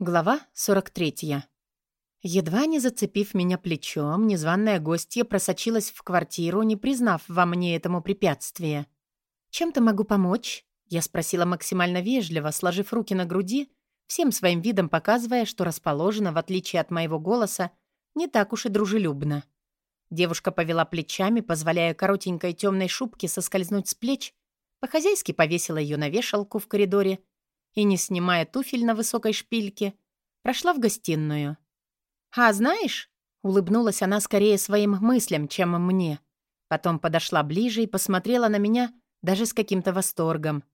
Глава 43. Едва не зацепив меня плечом, незваная гостья просочилась в квартиру, не признав во мне этому препятствия. «Чем-то могу помочь?» Я спросила максимально вежливо, сложив руки на груди, всем своим видом показывая, что расположена, в отличие от моего голоса, не так уж и дружелюбно. Девушка повела плечами, позволяя коротенькой темной шубке соскользнуть с плеч, по-хозяйски повесила ее на вешалку в коридоре и, не снимая туфель на высокой шпильке, прошла в гостиную. «А знаешь...» — улыбнулась она скорее своим мыслям, чем мне. Потом подошла ближе и посмотрела на меня даже с каким-то восторгом.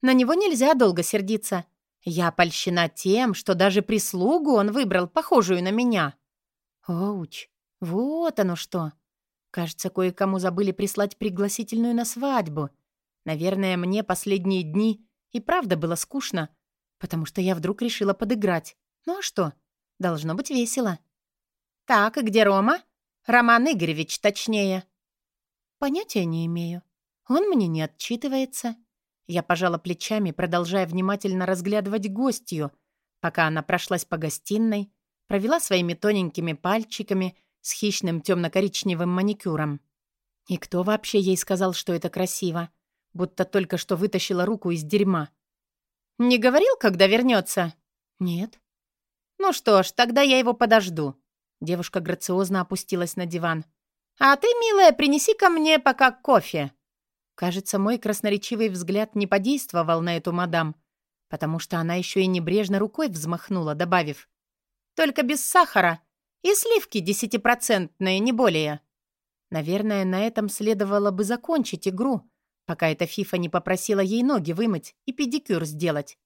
«На него нельзя долго сердиться. Я польщена тем, что даже прислугу он выбрал, похожую на меня». «Оуч, вот оно что!» Кажется, кое-кому забыли прислать пригласительную на свадьбу. Наверное, мне последние дни и правда было скучно, потому что я вдруг решила подыграть. Ну а что? Должно быть весело. «Так, и где Рома?» «Роман Игоревич, точнее». «Понятия не имею. Он мне не отчитывается». Я пожала плечами, продолжая внимательно разглядывать гостью, пока она прошлась по гостиной, провела своими тоненькими пальчиками с хищным темно-коричневым маникюром. И кто вообще ей сказал, что это красиво? Будто только что вытащила руку из дерьма. «Не говорил, когда вернется?» «Нет». «Ну что ж, тогда я его подожду». Девушка грациозно опустилась на диван. «А ты, милая, принеси ко мне пока кофе». Кажется, мой красноречивый взгляд не подействовал на эту мадам, потому что она еще и небрежно рукой взмахнула, добавив. «Только без сахара и сливки десятипроцентные, не более». Наверное, на этом следовало бы закончить игру, пока эта фифа не попросила ей ноги вымыть и педикюр сделать.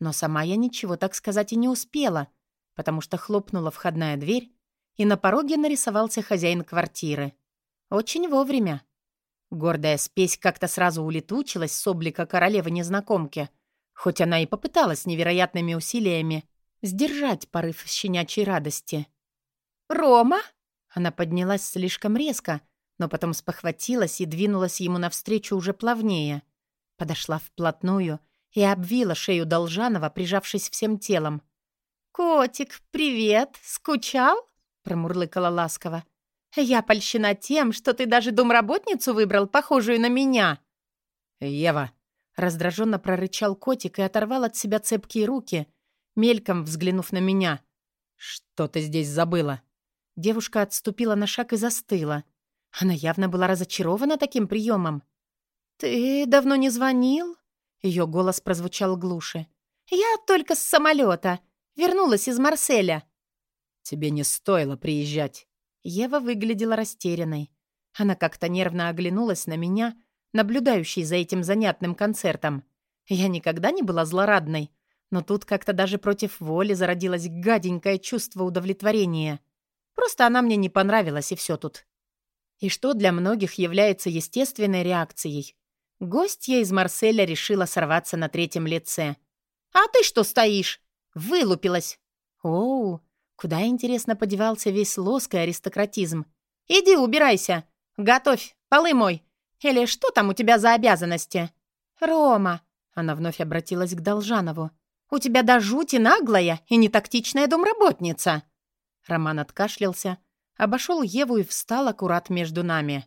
Но сама я ничего так сказать и не успела, потому что хлопнула входная дверь, и на пороге нарисовался хозяин квартиры. Очень вовремя. Гордая спесь как-то сразу улетучилась с облика королевы-незнакомки, хоть она и попыталась невероятными усилиями сдержать порыв щенячьей радости. «Рома?» Она поднялась слишком резко, но потом спохватилась и двинулась ему навстречу уже плавнее. Подошла вплотную и обвила шею Должанова, прижавшись всем телом. «Котик, привет! Скучал?» — промурлыкала ласково. «Я польщена тем, что ты даже домработницу выбрал, похожую на меня». «Ева!» — раздраженно прорычал котик и оторвал от себя цепкие руки, мельком взглянув на меня. «Что ты здесь забыла?» Девушка отступила на шаг и застыла. Она явно была разочарована таким приемом. «Ты давно не звонил?» Ее голос прозвучал глуше. «Я только с самолета. Вернулась из Марселя». «Тебе не стоило приезжать». Ева выглядела растерянной. Она как-то нервно оглянулась на меня, наблюдающей за этим занятным концертом. Я никогда не была злорадной, но тут как-то даже против воли зародилось гаденькое чувство удовлетворения. Просто она мне не понравилась, и все тут и что для многих является естественной реакцией. Гостья из Марселя решила сорваться на третьем лице. «А ты что стоишь?» «Вылупилась!» «Оу, куда, интересно, подевался весь лоск и аристократизм?» «Иди убирайся! Готовь, полы мой! Или что там у тебя за обязанности?» «Рома!» — она вновь обратилась к Должанову. «У тебя до жути наглая и нетактичная домработница!» Роман откашлялся, обошел Еву и встал аккурат между нами.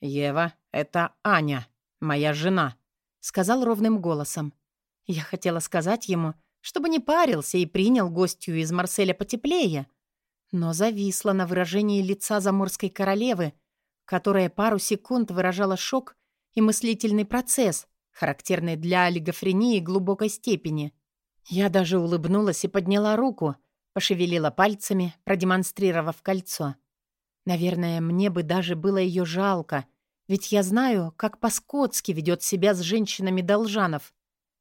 «Ева, это Аня, моя жена», — сказал ровным голосом. Я хотела сказать ему, чтобы не парился и принял гостью из Марселя потеплее, но зависла на выражении лица заморской королевы, которая пару секунд выражала шок и мыслительный процесс, характерный для олигофрении глубокой степени. Я даже улыбнулась и подняла руку, Пошевелила пальцами, продемонстрировав кольцо. Наверное, мне бы даже было ее жалко, ведь я знаю, как по-скотски ведет себя с женщинами Должанов.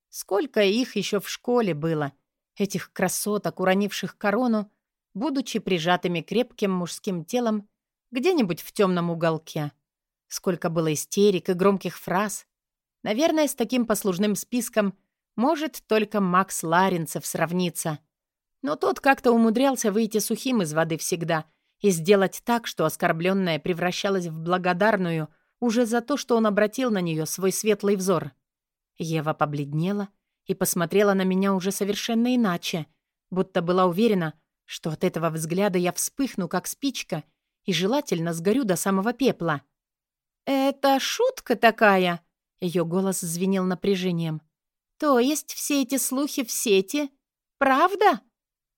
Сколько их еще в школе было, этих красоток, уронивших корону, будучи прижатыми крепким мужским телом где-нибудь в темном уголке. Сколько было истерик и громких фраз. Наверное, с таким послужным списком может только Макс Ларинцев сравниться — но тот как-то умудрялся выйти сухим из воды всегда и сделать так, что оскорбленная превращалась в благодарную уже за то, что он обратил на нее свой светлый взор. Ева побледнела и посмотрела на меня уже совершенно иначе, будто была уверена, что от этого взгляда я вспыхну, как спичка, и желательно сгорю до самого пепла. «Это шутка такая?» — ее голос звенел напряжением. «То есть все эти слухи в сети? Правда?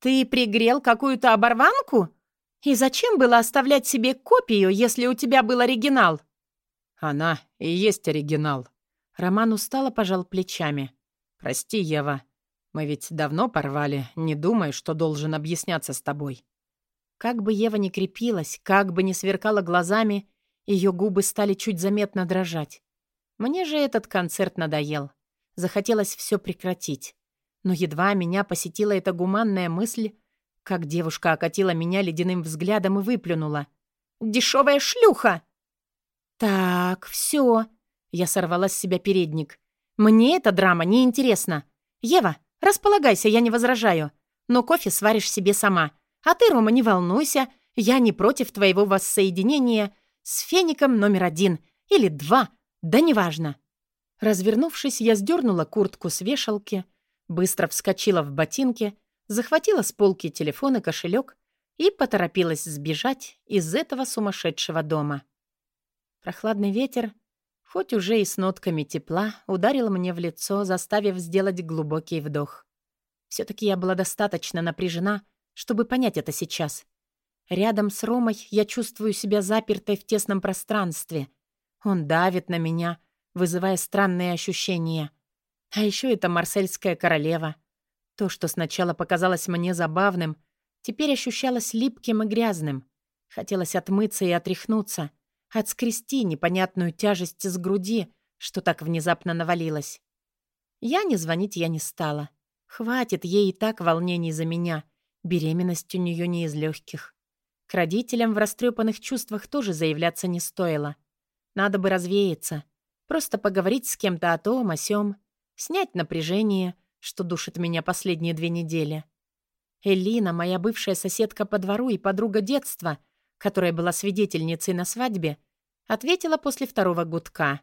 Ты пригрел какую-то оборванку? И зачем было оставлять себе копию, если у тебя был оригинал?» «Она и есть оригинал». Роман устало пожал плечами. «Прости, Ева, мы ведь давно порвали, не думай, что должен объясняться с тобой». Как бы Ева ни крепилась, как бы ни сверкала глазами, ее губы стали чуть заметно дрожать. Мне же этот концерт надоел. Захотелось все прекратить. Но едва меня посетила эта гуманная мысль, как девушка окатила меня ледяным взглядом и выплюнула. «Дешевая шлюха!» «Так, все. Я сорвала с себя передник. «Мне эта драма не интересна. Ева, располагайся, я не возражаю. Но кофе сваришь себе сама. А ты, Рома, не волнуйся. Я не против твоего воссоединения с феником номер один или два, да неважно». Развернувшись, я сдернула куртку с вешалки, быстро вскочила в ботинки, захватила с полки телефон и кошелек и поторопилась сбежать из этого сумасшедшего дома. Прохладный ветер хоть уже и с нотками тепла, ударил мне в лицо, заставив сделать глубокий вдох. все таки я была достаточно напряжена, чтобы понять это сейчас. Рядом с Ромой я чувствую себя запертой в тесном пространстве. Он давит на меня, вызывая странные ощущения. А еще это марсельская королева. То, что сначала показалось мне забавным, теперь ощущалось липким и грязным. Хотелось отмыться и отряхнуться — отскрести непонятную тяжесть с груди, что так внезапно навалилась. Я не звонить я не стала. Хватит ей и так волнений за меня. Беременность у нее не из легких. К родителям в растрепанных чувствах тоже заявляться не стоило. Надо бы развеяться. Просто поговорить с кем-то о том, о сём. Снять напряжение, что душит меня последние две недели. Элина, моя бывшая соседка по двору и подруга детства — которая была свидетельницей на свадьбе, ответила после второго гудка.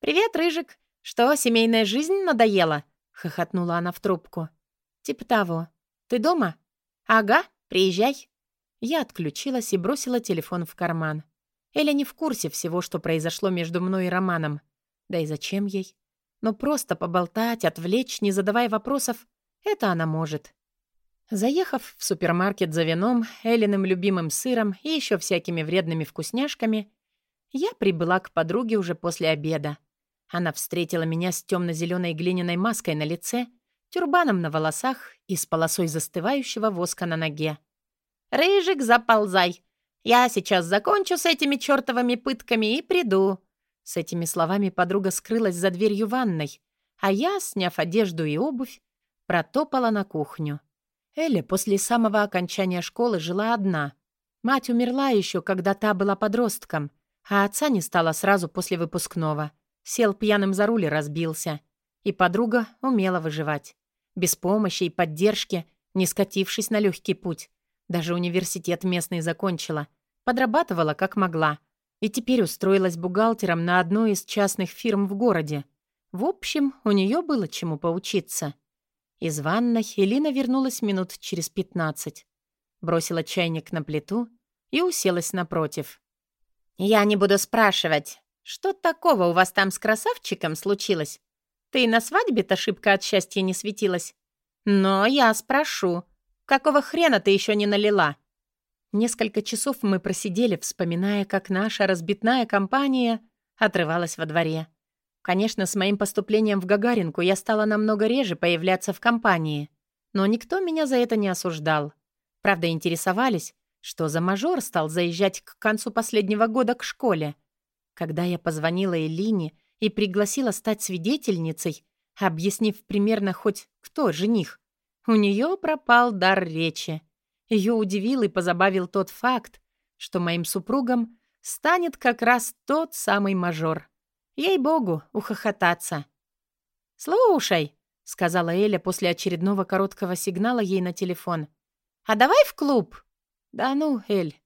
«Привет, Рыжик! Что, семейная жизнь надоела?» — хохотнула она в трубку. «Типа того. Ты дома?» «Ага, приезжай». Я отключилась и бросила телефон в карман. Эля не в курсе всего, что произошло между мной и Романом. Да и зачем ей? Но просто поболтать, отвлечь, не задавая вопросов, это она может. Заехав в супермаркет за вином, Элиным любимым сыром и еще всякими вредными вкусняшками, я прибыла к подруге уже после обеда. Она встретила меня с темно-зеленой глиняной маской на лице, тюрбаном на волосах и с полосой застывающего воска на ноге. «Рыжик, заползай! Я сейчас закончу с этими чертовыми пытками и приду!» С этими словами подруга скрылась за дверью ванной, а я, сняв одежду и обувь, протопала на кухню. Эля после самого окончания школы жила одна. Мать умерла еще, когда та была подростком, а отца не стало сразу после выпускного. Сел пьяным за руль и разбился. И подруга умела выживать. Без помощи и поддержки, не скатившись на легкий путь. Даже университет местный закончила. Подрабатывала как могла. И теперь устроилась бухгалтером на одной из частных фирм в городе. В общем, у нее было чему поучиться. Из ванной Элина вернулась минут через пятнадцать. Бросила чайник на плиту и уселась напротив. «Я не буду спрашивать, что такого у вас там с красавчиком случилось? Ты на свадьбе-то шибко от счастья не светилась. Но я спрошу, какого хрена ты еще не налила?» Несколько часов мы просидели, вспоминая, как наша разбитная компания отрывалась во дворе. Конечно, с моим поступлением в Гагаринку я стала намного реже появляться в компании, но никто меня за это не осуждал. Правда, интересовались, что за мажор стал заезжать к концу последнего года к школе. Когда я позвонила Элине и пригласила стать свидетельницей, объяснив примерно хоть кто жених, у нее пропал дар речи. Ее удивил и позабавил тот факт, что моим супругом станет как раз тот самый мажор. Ей-богу, ухохотаться. «Слушай», — сказала Эля после очередного короткого сигнала ей на телефон. «А давай в клуб?» «Да ну, Эль,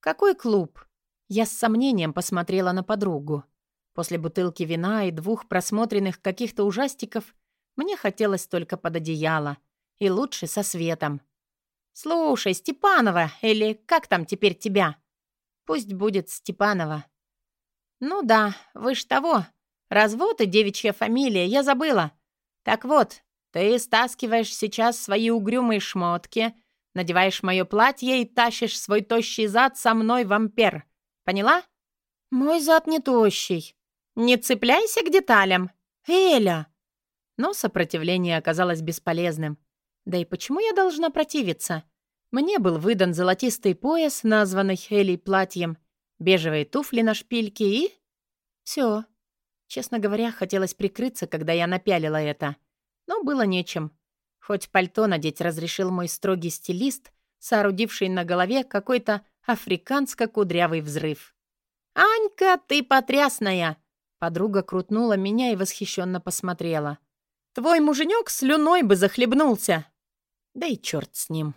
какой клуб?» Я с сомнением посмотрела на подругу. После бутылки вина и двух просмотренных каких-то ужастиков мне хотелось только под одеяло. И лучше со светом. «Слушай, Степанова, или как там теперь тебя?» «Пусть будет Степанова». «Ну да, вы ж того. Развод и девичья фамилия, я забыла. Так вот, ты стаскиваешь сейчас свои угрюмые шмотки, надеваешь мое платье и тащишь свой тощий зад со мной в ампер. Поняла?» «Мой зад не тощий. Не цепляйся к деталям. Эля!» Но сопротивление оказалось бесполезным. Да и почему я должна противиться? Мне был выдан золотистый пояс, названный Элей платьем, бежевые туфли на шпильке и... Все. Честно говоря, хотелось прикрыться, когда я напялила это. Но было нечем. Хоть пальто надеть разрешил мой строгий стилист, соорудивший на голове какой-то африканско-кудрявый взрыв. «Анька, ты потрясная!» Подруга крутнула меня и восхищенно посмотрела. «Твой муженек слюной бы захлебнулся!» Да и черт с ним.